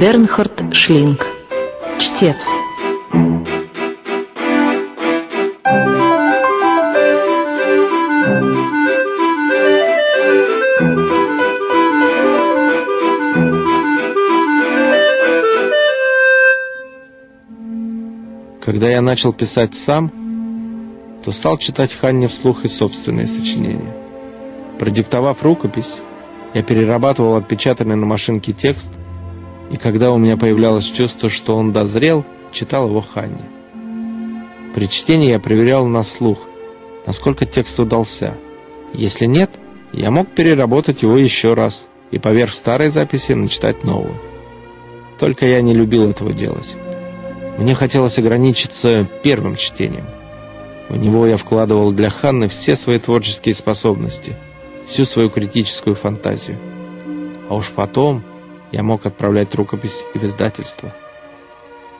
Бернхард Шлинг. Чтец. Когда я начал писать сам, то стал читать Ханне вслух и собственные сочинения. Продиктовав рукопись, я перерабатывал отпечатанный на машинке текст, и когда у меня появлялось чувство, что он дозрел, читал его Ханне. При чтении я проверял на слух, насколько текст удался. Если нет, я мог переработать его еще раз и поверх старой записи начитать новую. Только я не любил этого делать. Мне хотелось ограничиться первым чтением. В него я вкладывал для Ханны все свои творческие способности, всю свою критическую фантазию. А уж потом я мог отправлять рукопись в издательство.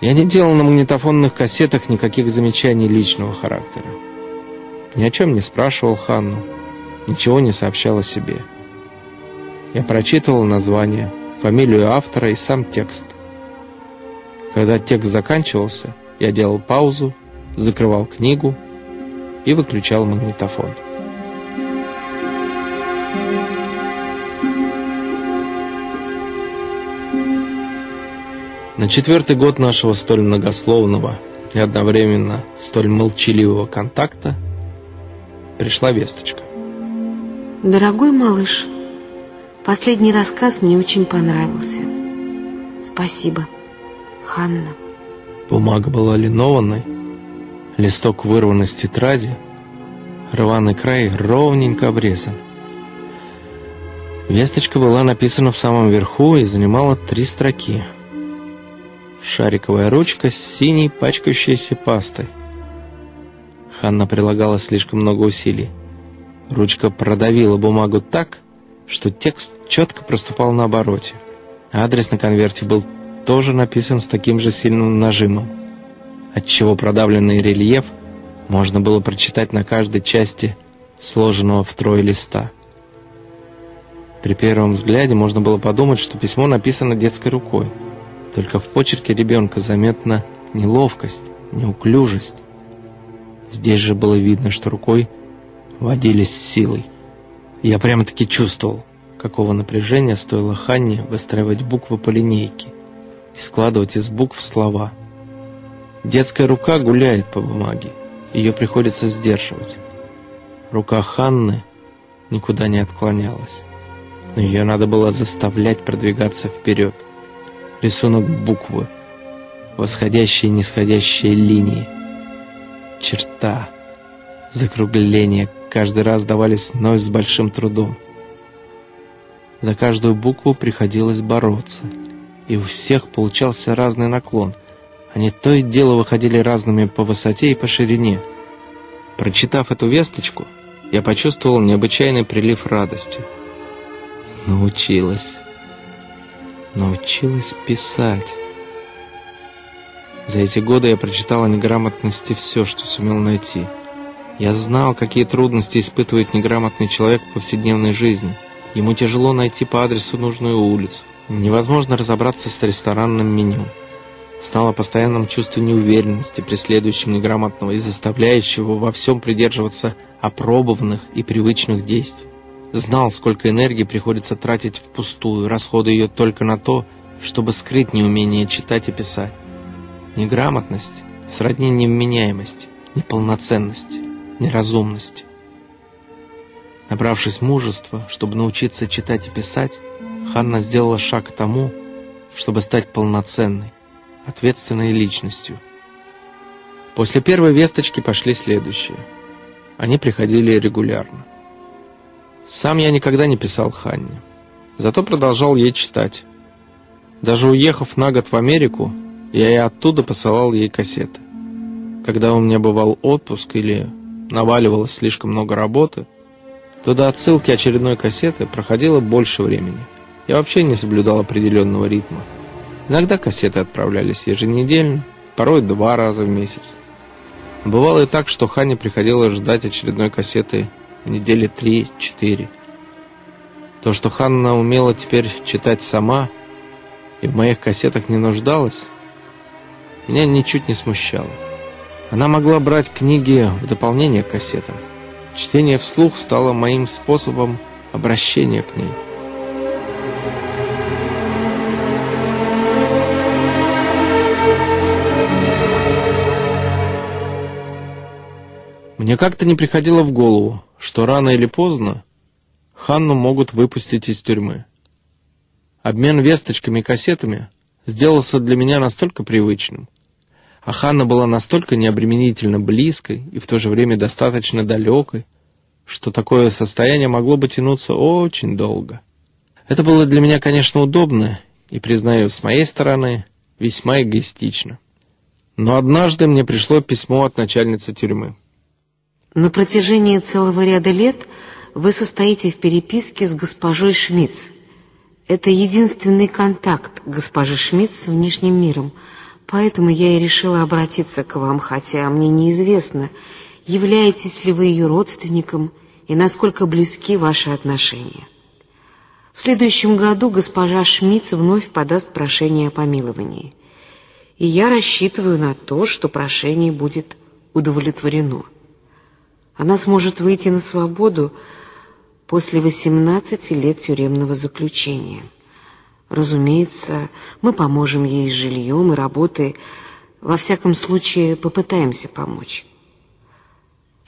Я не делал на магнитофонных кассетах никаких замечаний личного характера. Ни о чем не спрашивал Ханну, ничего не сообщал о себе. Я прочитывал название, фамилию автора и сам текст. Когда текст заканчивался, я делал паузу, закрывал книгу и выключал магнитофон. На четвертый год нашего столь многословного и одновременно столь молчаливого контакта пришла весточка. Дорогой малыш, последний рассказ мне очень понравился. Спасибо. Ханна. Бумага была линованной, листок вырван из тетради, рваный край ровненько обрезан. Весточка была написана в самом верху и занимала три строки. Шариковая ручка с синей пачкающейся пастой. Ханна прилагала слишком много усилий. Ручка продавила бумагу так, что текст четко проступал на обороте. Адрес на конверте был тоже написан с таким же сильным нажимом, отчего продавленный рельеф можно было прочитать на каждой части сложенного втрое листа. При первом взгляде можно было подумать, что письмо написано детской рукой. Только в почерке ребенка заметна неловкость, неуклюжесть. Здесь же было видно, что рукой водились силой. Я прямо-таки чувствовал, какого напряжения стоило Ханне выстраивать буквы по линейке и складывать из букв слова. Детская рука гуляет по бумаге, ее приходится сдерживать. Рука Ханны никуда не отклонялась, но ее надо было заставлять продвигаться вперед. Рисунок буквы, восходящие и нисходящие линии, черта, закругление каждый раз давались вновь с большим трудом. За каждую букву приходилось бороться — и у всех получался разный наклон. Они то и дело выходили разными по высоте и по ширине. Прочитав эту весточку, я почувствовал необычайный прилив радости. Научилась. Научилась писать. За эти годы я прочитал о неграмотности все, что сумел найти. Я знал, какие трудности испытывает неграмотный человек в повседневной жизни. Ему тяжело найти по адресу нужную улицу. Невозможно разобраться с ресторанным меню. Стало постоянным чувство неуверенности, преследующим неграмотного и заставляющего во всем придерживаться опробованных и привычных действий. Знал, сколько энергии приходится тратить впустую, расходуя ее только на то, чтобы скрыть неумение читать и писать. Неграмотность сродни невменяемости, неполноценности, неразумности. Набравшись мужества, чтобы научиться читать и писать, Ханна сделала шаг к тому, чтобы стать полноценной, ответственной личностью. После первой весточки пошли следующие. Они приходили регулярно. Сам я никогда не писал Ханне, зато продолжал ей читать. Даже уехав на год в Америку, я и оттуда посылал ей кассеты. Когда у меня бывал отпуск или наваливалось слишком много работы, то до отсылки очередной кассеты проходило больше времени – я вообще не соблюдал определенного ритма. Иногда кассеты отправлялись еженедельно, порой два раза в месяц. Бывало и так, что Хане приходилось ждать очередной кассеты недели три-четыре. То, что Ханна умела теперь читать сама, и в моих кассетах не нуждалась, меня ничуть не смущало. Она могла брать книги в дополнение к кассетам. Чтение вслух стало моим способом обращения к ней. Мне как-то не приходило в голову, что рано или поздно Ханну могут выпустить из тюрьмы. Обмен весточками и кассетами сделался для меня настолько привычным, а Ханна была настолько необременительно близкой и в то же время достаточно далекой, что такое состояние могло бы тянуться очень долго. Это было для меня, конечно, удобно и, признаю, с моей стороны, весьма эгоистично. Но однажды мне пришло письмо от начальницы тюрьмы. На протяжении целого ряда лет вы состоите в переписке с госпожой Шмидц. Это единственный контакт госпожи Шмидц с внешним миром, поэтому я и решила обратиться к вам, хотя мне неизвестно, являетесь ли вы ее родственником и насколько близки ваши отношения. В следующем году госпожа Шмидц вновь подаст прошение о помиловании, и я рассчитываю на то, что прошение будет удовлетворено. Она сможет выйти на свободу после 18 лет тюремного заключения. Разумеется, мы поможем ей с жильем и работой, во всяком случае попытаемся помочь.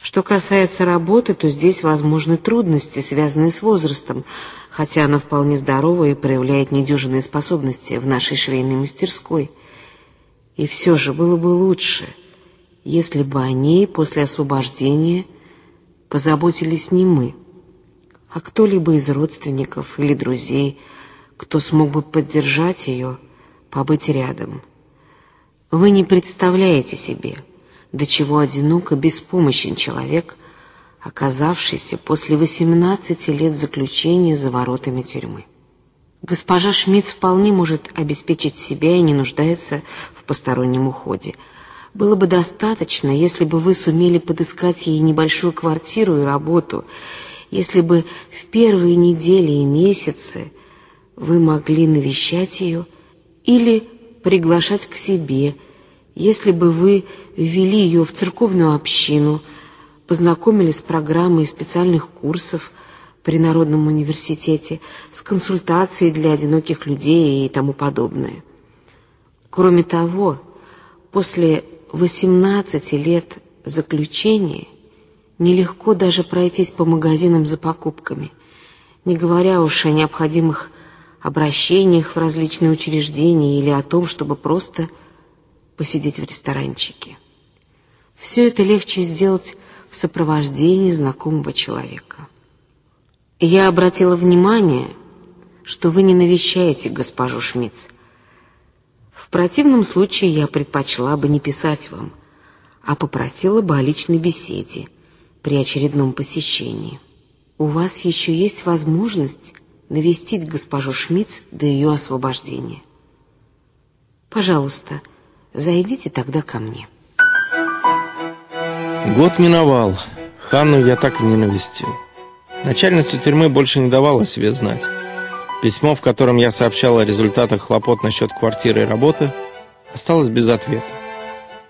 Что касается работы, то здесь возможны трудности, связанные с возрастом, хотя она вполне здорова и проявляет недюжинные способности в нашей швейной мастерской. И все же было бы лучше, если бы о ней после освобождения – позаботились не мы, а кто-либо из родственников или друзей, кто смог бы поддержать ее, побыть рядом. Вы не представляете себе, до чего одиноко беспомощен человек, оказавшийся после 18 лет заключения за воротами тюрьмы. Госпожа Шмидт вполне может обеспечить себя и не нуждается в постороннем уходе – было бы достаточно, если бы вы сумели подыскать ей небольшую квартиру и работу, если бы в первые недели и месяцы вы могли навещать ее или приглашать к себе, если бы вы ввели ее в церковную общину, познакомили с программой специальных курсов при Народном университете, с консультацией для одиноких людей и тому подобное. Кроме того, после 18 лет заключения нелегко даже пройтись по магазинам за покупками, не говоря уж о необходимых обращениях в различные учреждения или о том, чтобы просто посидеть в ресторанчике. Все это легче сделать в сопровождении знакомого человека. Я обратила внимание, что вы не навещаете госпожу Шмидц, в противном случае я предпочла бы не писать вам, а попросила бы о личной беседе при очередном посещении. У вас еще есть возможность навестить госпожу Шмидц до ее освобождения. Пожалуйста, зайдите тогда ко мне. Год миновал. Ханну я так и не навестил. Начальница тюрьмы больше не давала себе знать. Письмо, в котором я сообщал о результатах хлопот насчет квартиры и работы, осталось без ответа.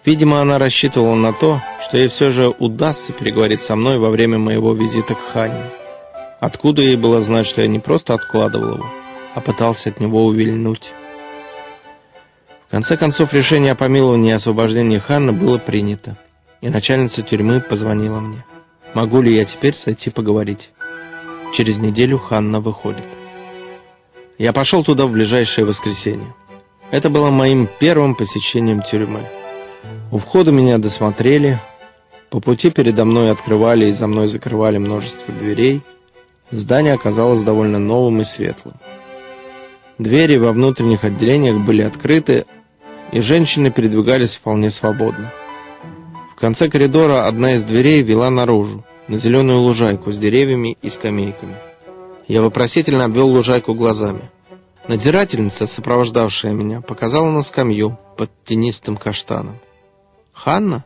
Видимо, она рассчитывала на то, что ей все же удастся переговорить со мной во время моего визита к Ханне. Откуда ей было знать, что я не просто откладывал его, а пытался от него увильнуть? В конце концов, решение о помиловании и освобождении Ханны было принято, и начальница тюрьмы позвонила мне. Могу ли я теперь сойти поговорить? Через неделю Ханна выходит. Я пошел туда в ближайшее воскресенье. Это было моим первым посещением тюрьмы. У входа меня досмотрели. По пути передо мной открывали и за мной закрывали множество дверей. Здание оказалось довольно новым и светлым. Двери во внутренних отделениях были открыты, и женщины передвигались вполне свободно. В конце коридора одна из дверей вела наружу, на зеленую лужайку с деревьями и скамейками. Я вопросительно обвел лужайку глазами. Надзирательница, сопровождавшая меня, показала на скамью под тенистым каштаном. «Ханна?»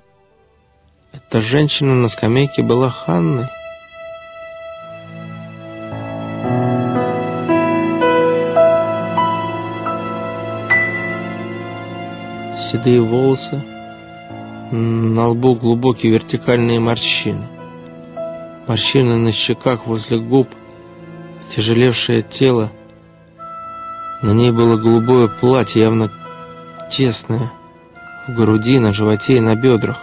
Эта женщина на скамейке была Ханной. седые волосы, на лбу глубокие вертикальные морщины. Морщины на щеках возле губ, тяжелевшее тело. На ней было голубое платье, явно тесное, в груди, на животе и на бедрах.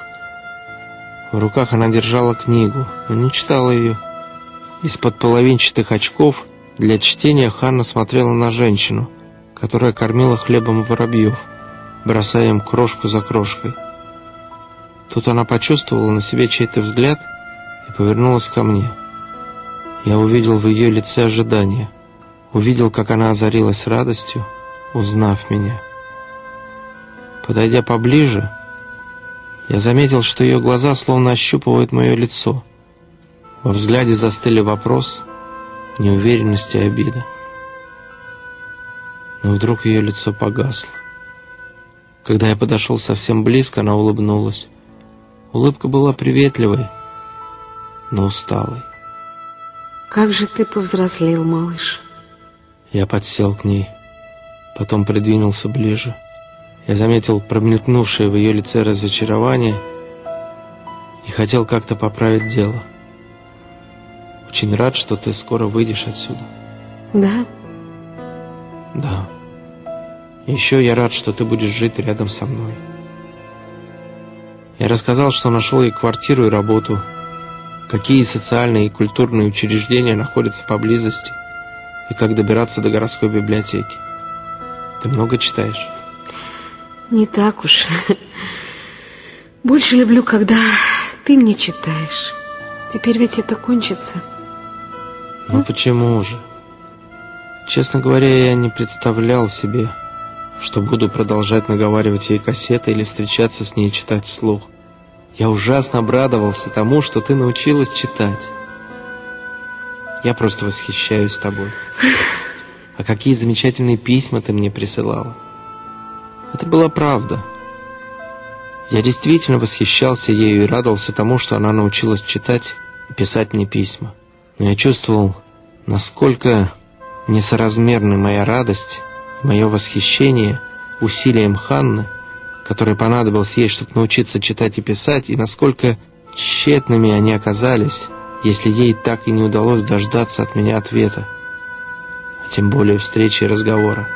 В руках она держала книгу, но не читала ее. Из-под половинчатых очков для чтения Ханна смотрела на женщину, которая кормила хлебом воробьев, бросая им крошку за крошкой. Тут она почувствовала на себе чей-то взгляд и повернулась ко мне. Я увидел в ее лице ожидание. Увидел, как она озарилась радостью, узнав меня. Подойдя поближе, я заметил, что ее глаза словно ощупывают мое лицо. Во взгляде застыли вопрос, неуверенность и обида. Но вдруг ее лицо погасло. Когда я подошел совсем близко, она улыбнулась. Улыбка была приветливой, но усталой. Как же ты повзрослел, малыш. Я подсел к ней, потом придвинулся ближе. Я заметил промелькнувшее в ее лице разочарование и хотел как-то поправить дело. Очень рад, что ты скоро выйдешь отсюда. Да? Да. еще я рад, что ты будешь жить рядом со мной. Я рассказал, что нашел ей квартиру и работу, какие социальные и культурные учреждения находятся поблизости и как добираться до городской библиотеки. Ты много читаешь? Не так уж. Больше люблю, когда ты мне читаешь. Теперь ведь это кончится. Ну почему же? Честно говоря, я не представлял себе, что буду продолжать наговаривать ей кассеты или встречаться с ней и читать вслух. Я ужасно обрадовался тому, что ты научилась читать. Я просто восхищаюсь тобой. А какие замечательные письма ты мне присылала. Это была правда. Я действительно восхищался ею и радовался тому, что она научилась читать и писать мне письма. Но я чувствовал, насколько несоразмерны моя радость мое восхищение усилием Ханны, который понадобилось ей, чтобы научиться читать и писать, и насколько тщетными они оказались, если ей так и не удалось дождаться от меня ответа, а тем более встречи и разговора.